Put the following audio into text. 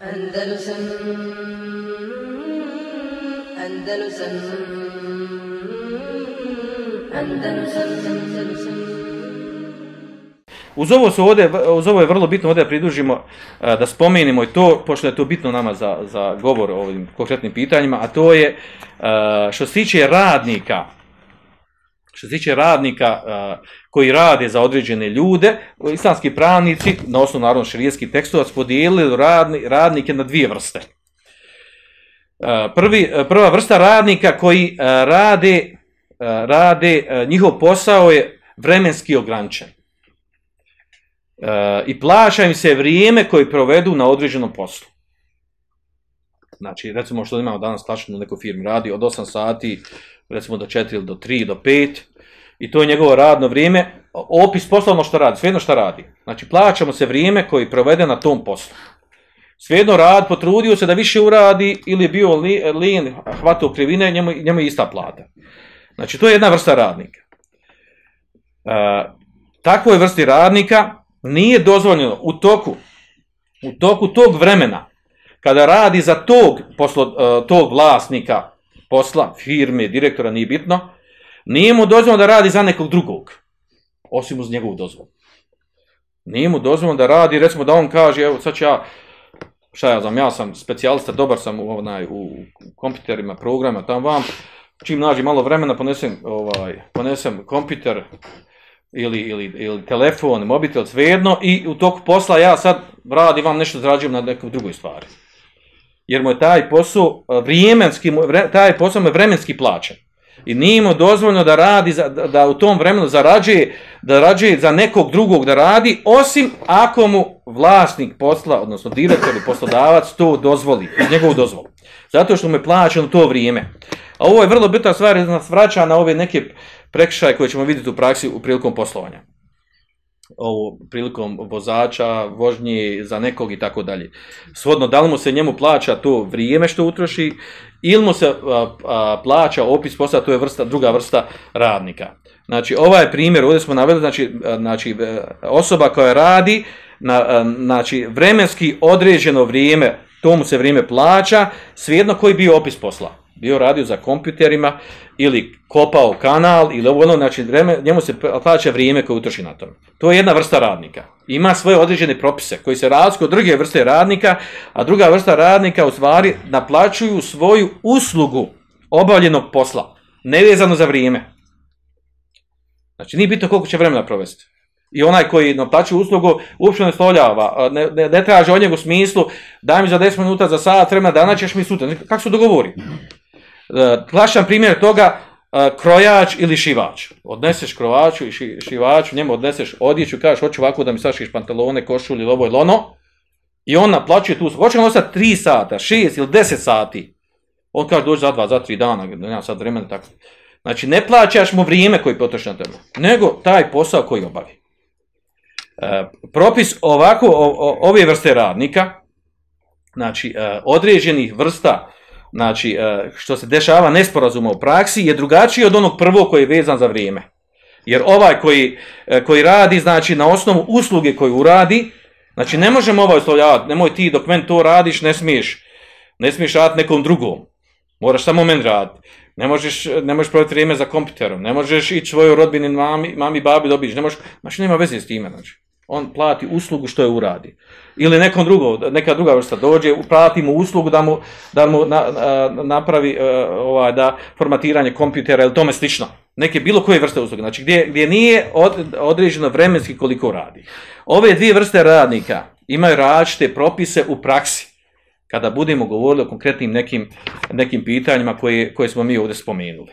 Andalusam Uz ovo, su ovdje, uz ovo je vrlo bitno ovdje e, da spomenimo i to, pošto je to bitno nama za, za govor o ovim konkretnim pitanjima, a to je što se tiče radnika, što se tiče radnika koji rade za određene ljude, islamski pravnici, na osnovu naravno širijetskih tekstova, podijelili radni, radnike na dvije vrste. Prvi, prva vrsta radnika koji rade, rade, njihov posao je vremenski ograničen i plaća im se vrijeme koje provedu na određenom poslu. Znači, recimo što imamo danas plaćeno u nekoj firmi, radi od 8 sati, recimo do 4 ili do 3, do 5, i to je njegovo radno vrijeme, opis poslovno što radi, svejedno što radi. Znači, plaćamo se vrijeme koje provede na tom poslu. Svejedno rad, potrudio se da više uradi ili je bio lijen, hvatao krivine, njemu, njemu je ista plata. Znači, to je jedna vrsta radnika. E, takvoj vrsti radnika nije dozvoljeno u toku, u toku tog vremena, kada radi za tog, poslo, e, tog vlasnika posla, firme, direktora, nije bitno, nije mu dozvoljeno da radi za nekog drugog, osim uz njegovu dozvolu. Nije mu dozvoljeno da radi, recimo da on kaže, evo sad ću ja, šta ja znam, ja sam specijalista, dobar sam u, onaj, u kompjuterima, programa, tam vam, čim nađi malo vremena, ponesem, ovaj, ponesem kompjuter, ili, ili, ili telefon, mobitel, svejedno i u toku posla ja sad radim vam nešto zarađujem na nekoj drugoj stvari. Jer mu je taj posao vremenski, taj posao je vremenski plaćen. I nije mu dozvoljno da radi, za, da u tom vremenu zarađuje, da zarađuje za nekog drugog da radi, osim ako mu vlasnik posla, odnosno direktor ili poslodavac, to dozvoli, njegovu dozvolu. Zato što mu je plaćeno to vrijeme. A ovo je vrlo bitna stvar, nas vraća na ove neke prekršaje koje ćemo vidjeti u praksi u prilikom poslovanja. Ovo prilikom vozača, vožnje za nekog i tako dalje. Svodno, da li mu se njemu plaća to vrijeme što utroši ili mu se a, a, plaća opis posla, to je vrsta, druga vrsta radnika. Znači, ovaj primjer, ovdje smo naveli, znači, znači osoba koja radi, na, znači, vremenski određeno vrijeme, to mu se vrijeme plaća, svejedno koji bio opis posla bio radio za kompjuterima ili kopao kanal ili ovo ono, znači vreme, njemu se plaća vrijeme koje utroši na tome. To je jedna vrsta radnika. Ima svoje određene propise koji se razliku od druge vrste radnika, a druga vrsta radnika u stvari naplaćuju svoju uslugu obavljenog posla, nevezano za vrijeme. Znači nije bitno koliko će vremena provesti. I onaj koji naplaćuje uslugu uopšte ne stavljava, ne, ne, ne traže od njega smislu daj mi za 10 minuta, za sat vremena, dana ćeš mi sutra. Kako su dogovori? Klašan primjer toga, krojač ili šivač. Odneseš krojaču i ši, šivaču, njemu odneseš odjeću, kažeš hoću ovako da mi sašiš pantalone, košulj ili ovo ili ono, i on naplaćuje tu. Hoće on ostati 3 sata, 6 ili 10 sati. On kaže dođi za 2, za 3 dana, nema sad vremena tako. Znači ne plaćaš mu vrijeme koji potroši na tebe, nego taj posao koji obavi. E, propis ovako, ove vrste radnika, znači e, određenih vrsta znači, e, što se dešava nesporazuma u praksi, je drugačiji od onog prvog koji je vezan za vrijeme. Jer ovaj koji, e, koji radi, znači, na osnovu usluge koju uradi, znači, ne možemo ovaj oslovljavati, nemoj ti dok men to radiš, ne smiješ, ne smiješ raditi nekom drugom. Moraš samo men raditi. Ne možeš, ne možeš provjeti vrijeme za kompjuterom, ne možeš ići svojoj rodbini, mami, mami, babi dobiš, ne možeš, znači, nema veze s time, znači on plati uslugu što je uradi. Ili nekom drugo, neka druga vrsta dođe, plati mu uslugu da mu, da mu na, na, napravi uh, ovaj, da formatiranje kompjutera ili tome slično. Neke bilo koje vrste usluge, znači gdje, gdje nije od, određeno vremenski koliko radi. Ove dvije vrste radnika imaju različite propise u praksi. Kada budemo govorili o konkretnim nekim, nekim pitanjima koje, koje smo mi ovdje spomenuli.